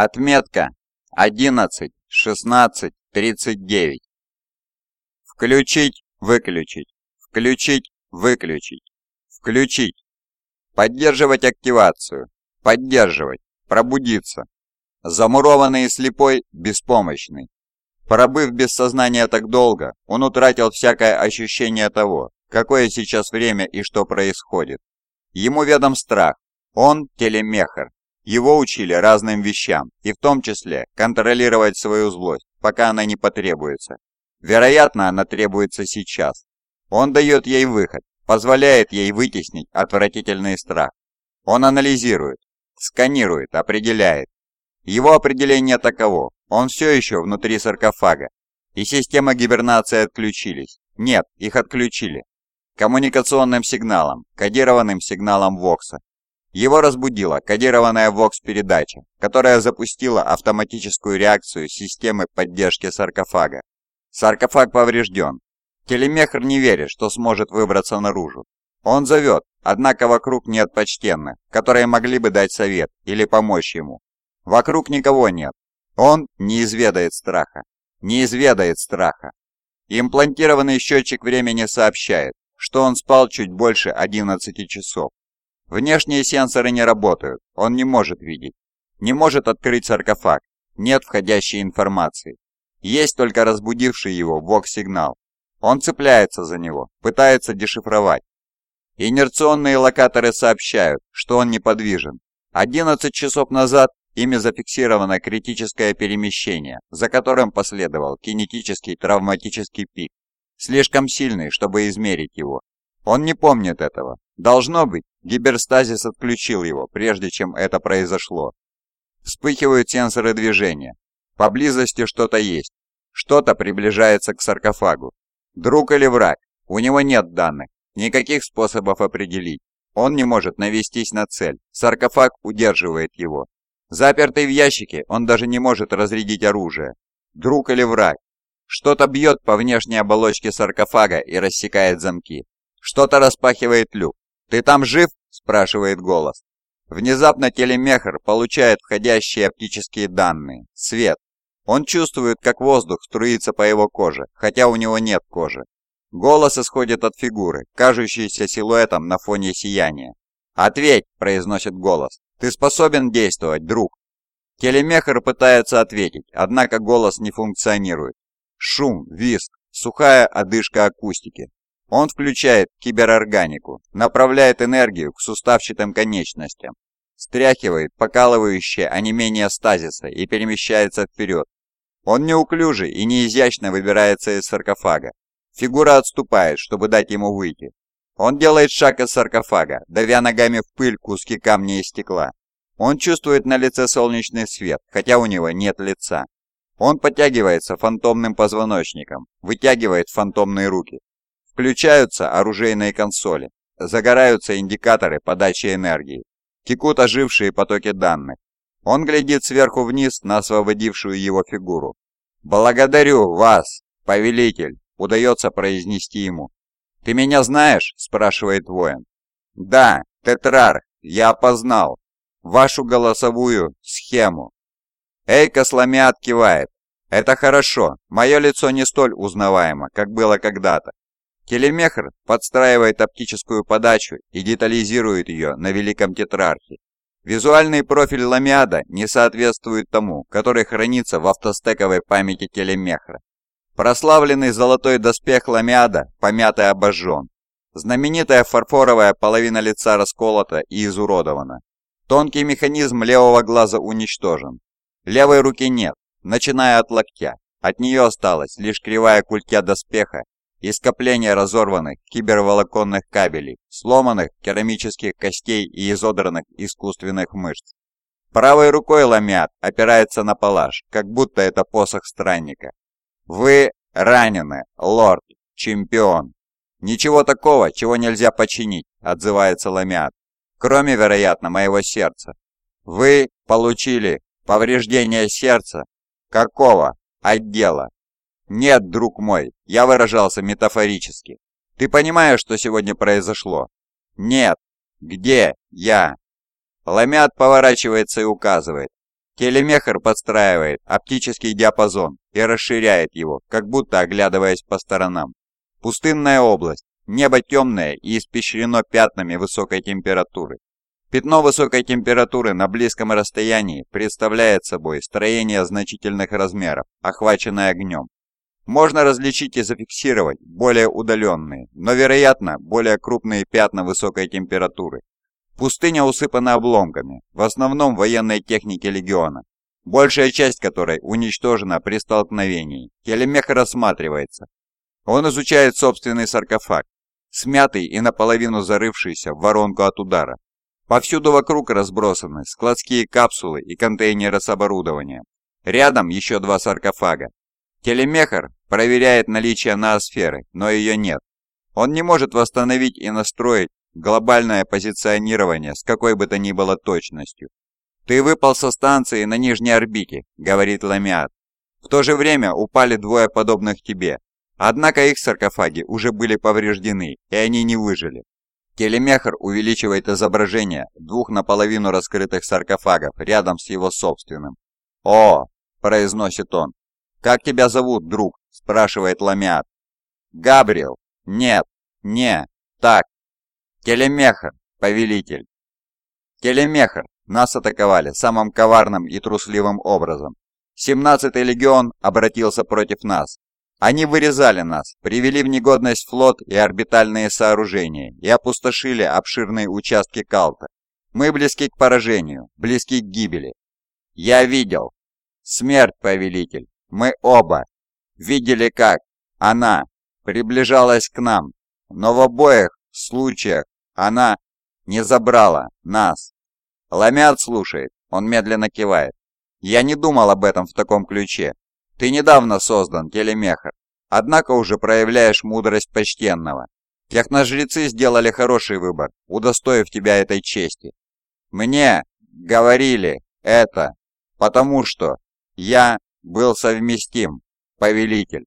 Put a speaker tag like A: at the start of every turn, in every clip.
A: Отметка 11, 16, 39. Включить, выключить, включить, выключить, включить. Поддерживать активацию, поддерживать, пробудиться. Замурованный и слепой, беспомощный. Пробыв без сознания так долго, он утратил всякое ощущение того, какое сейчас время и что происходит. Ему ведом страх. Он телемехр. Его учили разным вещам, и в том числе контролировать свою злость, пока она не потребуется. Вероятно, она требуется сейчас. Он дает ей выход, позволяет ей вытеснить отвратительный страх. Он анализирует, сканирует, определяет. Его определение таково. Он все еще внутри саркофага. И система гибернации отключились. Нет, их отключили коммуникационным сигналом, кодированным сигналом Вокса. Его разбудила кодированная Вокс-передача, которая запустила автоматическую реакцию системы поддержки саркофага. Саркофаг поврежден. Телемехр не верит, что сможет выбраться наружу. Он зовет, однако вокруг нет почтенных, которые могли бы дать совет или помочь ему. Вокруг никого нет. Он не изведает страха. Не изведает страха. Имплантированный счетчик времени сообщает, что он спал чуть больше 11 часов. Внешние сенсоры не работают, он не может видеть. Не может открыть саркофаг, нет входящей информации. Есть только разбудивший его ВОК-сигнал. Он цепляется за него, пытается дешифровать. Инерционные локаторы сообщают, что он неподвижен. 11 часов назад ими зафиксировано критическое перемещение, за которым последовал кинетический травматический пик слишком сильный, чтобы измерить его. Он не помнит этого. Должно быть, гиберстазис отключил его, прежде чем это произошло. Вспыхивают сенсоры движения. Поблизости что-то есть. Что-то приближается к саркофагу. Друг или враг? У него нет данных. Никаких способов определить. Он не может навестись на цель. Саркофаг удерживает его. Запертый в ящике, он даже не может разрядить оружие. Друг или враг? Что-то бьет по внешней оболочке саркофага и рассекает замки. Что-то распахивает люк. «Ты там жив?» – спрашивает голос. Внезапно телемехр получает входящие оптические данные. Свет. Он чувствует, как воздух струится по его коже, хотя у него нет кожи. Голос исходит от фигуры, кажущейся силуэтом на фоне сияния. «Ответь!» – произносит голос. «Ты способен действовать, друг?» Телемехр пытается ответить, однако голос не функционирует. Шум, визг, сухая одышка акустики. Он включает киберорганику, направляет энергию к суставчатым конечностям, стряхивает покалывающее онемение стазиса и перемещается вперед. Он неуклюжий и неизящно выбирается из саркофага. Фигура отступает, чтобы дать ему выйти. Он делает шаг из саркофага, давя ногами в пыль куски камня и стекла. Он чувствует на лице солнечный свет, хотя у него нет лица. Он подтягивается фантомным позвоночником, вытягивает фантомные руки. Включаются оружейные консоли, загораются индикаторы подачи энергии, текут ожившие потоки данных. Он глядит сверху вниз на освободившую его фигуру. «Благодарю вас, повелитель!» – удается произнести ему. «Ты меня знаешь?» – спрашивает воин. «Да, Тетрарх, я опознал вашу голосовую схему. Эйка сломя кивает. «Это хорошо. Мое лицо не столь узнаваемо, как было когда-то. Телемехр подстраивает оптическую подачу и детализирует ее на Великом Тетрархе. Визуальный профиль ламиада не соответствует тому, который хранится в автостековой памяти телемехра. Прославленный золотой доспех ламиада помят и обожжен. Знаменитая фарфоровая половина лица расколота и изуродована. Тонкий механизм левого глаза уничтожен. Левой руки нет, начиная от локтя. От нее осталась лишь кривая культя доспеха и скопление разорванных киберволоконных кабелей, сломанных керамических костей и изодранных искусственных мышц. Правой рукой Ламиат опирается на палаш, как будто это посох странника. «Вы ранены, лорд, чемпион!» «Ничего такого, чего нельзя починить», — отзывается Ламиат. «Кроме, вероятно, моего сердца. Вы получили Повреждение сердца? Какого отдела? Нет, друг мой, я выражался метафорически. Ты понимаешь, что сегодня произошло? Нет. Где я? Ламят поворачивается и указывает. Телемехр подстраивает оптический диапазон и расширяет его, как будто оглядываясь по сторонам. Пустынная область, небо темное и испещрено пятнами высокой температуры. Пятно высокой температуры на близком расстоянии представляет собой строение значительных размеров, охваченное огнем. Можно различить и зафиксировать более удаленные, но, вероятно, более крупные пятна высокой температуры. Пустыня усыпана обломками, в основном военной техники Легиона, большая часть которой уничтожена при столкновении. Телемех рассматривается. Он изучает собственный саркофаг, смятый и наполовину зарывшийся в воронку от удара. Повсюду вокруг разбросаны складские капсулы и контейнеры с оборудованием. Рядом еще два саркофага. Телемехар проверяет наличие ноосферы, но ее нет. Он не может восстановить и настроить глобальное позиционирование с какой бы то ни было точностью. «Ты выпал со станции на нижней орбите», — говорит Ламиат. «В то же время упали двое подобных тебе. Однако их саркофаги уже были повреждены, и они не выжили. Телемехр увеличивает изображение двух наполовину раскрытых саркофагов рядом с его собственным. «О!» – произносит он. «Как тебя зовут, друг?» – спрашивает Ламиат. «Габриэл!» «Нет, не, так. Телемехр, повелитель!» Телемехр, нас атаковали самым коварным и трусливым образом. 17-й легион обратился против нас, они вырезали нас, привели в негодность флот и орбитальные сооружения и опустошили обширные участки Калта. Мы близки к поражению, близки к гибели. Я видел. Смерть, повелитель. Мы оба. Видели, как она приближалась к нам, но в обоих случаях она не забрала нас. Ламят слушает, он медленно кивает. Я не думал об этом в таком ключе, ты недавно создан, телемехр, однако уже проявляешь мудрость почтенного. Техножрецы сделали хороший выбор, удостоив тебя этой чести. Мне говорили это, потому что я был совместим, повелитель.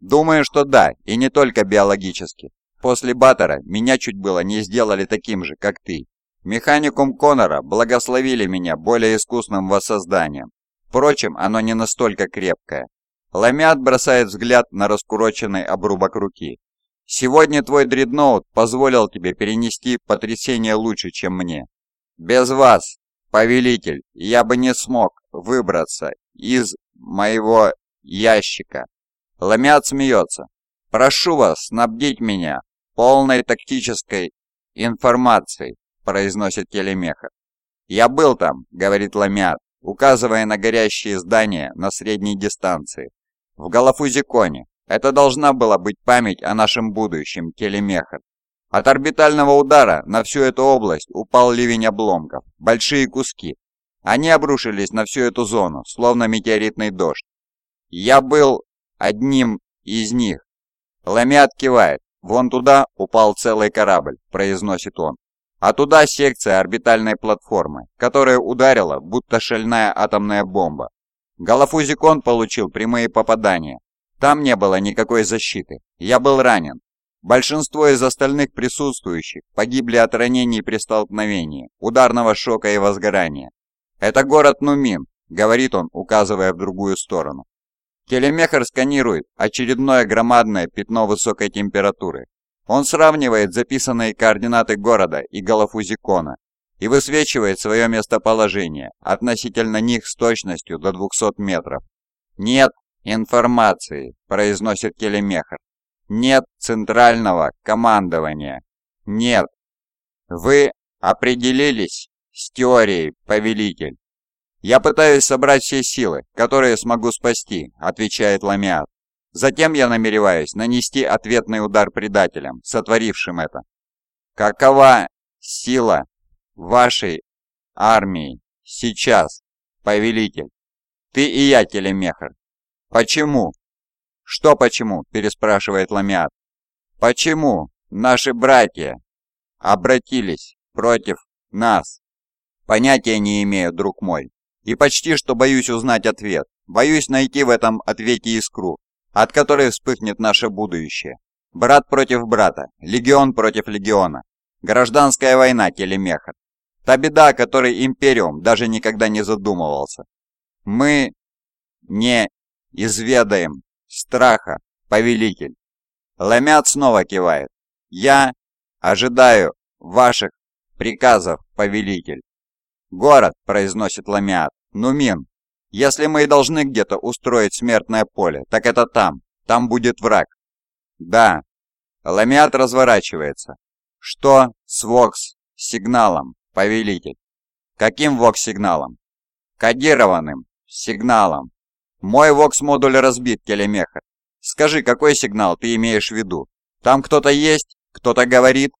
A: Думаю, что да, и не только биологически. После Баттера меня чуть было не сделали таким же, как ты. Механикум Конора благословили меня более искусным воссозданием, Впрочем, оно не настолько крепкое. Ламят бросает взгляд на раскуроченный обрубок руки. «Сегодня твой дредноут позволил тебе перенести потрясение лучше, чем мне. Без вас, повелитель, я бы не смог выбраться из моего ящика». Ламят смеется. «Прошу вас снабдить меня полной тактической информацией», произносит Телемеха. «Я был там», — говорит Ламят указывая на горящие здания на средней дистанции. В Галафузиконе. Это должна была быть память о нашем будущем, Телемехар. От орбитального удара на всю эту область упал ливень обломков, большие куски. Они обрушились на всю эту зону, словно метеоритный дождь. Я был одним из них. Ламиат кивает. Вон туда упал целый корабль, произносит он а туда секция орбитальной платформы, которая ударила, будто шальная атомная бомба. Галафузикон получил прямые попадания. Там не было никакой защиты. Я был ранен. Большинство из остальных присутствующих погибли от ранений при столкновении, ударного шока и возгорания. «Это город Нумин», — говорит он, указывая в другую сторону. Телемехр сканирует очередное громадное пятно высокой температуры, он сравнивает записанные координаты города и Галафузикона и высвечивает свое местоположение относительно них с точностью до 200 метров. «Нет информации», – произносит Келемехер. «Нет центрального командования. Нет. Вы определились с теорией, повелитель?» «Я пытаюсь собрать все силы, которые смогу спасти», – отвечает Ламиат. Затем я намереваюсь нанести ответный удар предателям, сотворившим это. Какова сила вашей армии сейчас, повелитель? Ты и я, Телемехр. Почему? Что почему? Переспрашивает Ламиат. Почему наши братья обратились против нас? Понятия не имею, друг мой. И почти что боюсь узнать ответ. Боюсь найти в этом ответе искру, от которой вспыхнет наше будущее. Брат против брата, легион против легиона. Гражданская война, Телемеха. Та беда, о которой Империум даже никогда не задумывался. Мы не изведаем страха, повелитель. Ламят снова кивает. Я ожидаю ваших приказов, повелитель. Город, произносит Ламиат. Нумин, если мы и должны где-то устроить смертное поле, так это там. Там будет враг. Да. Ламиат разворачивается. Что с Вокс-сигналом, повелитель? Каким Вокс-сигналом? Кодированным сигналом. Мой Вокс-модуль разбит, Келемеха. Скажи, какой сигнал ты имеешь в виду? Там кто-то есть? Кто-то говорит?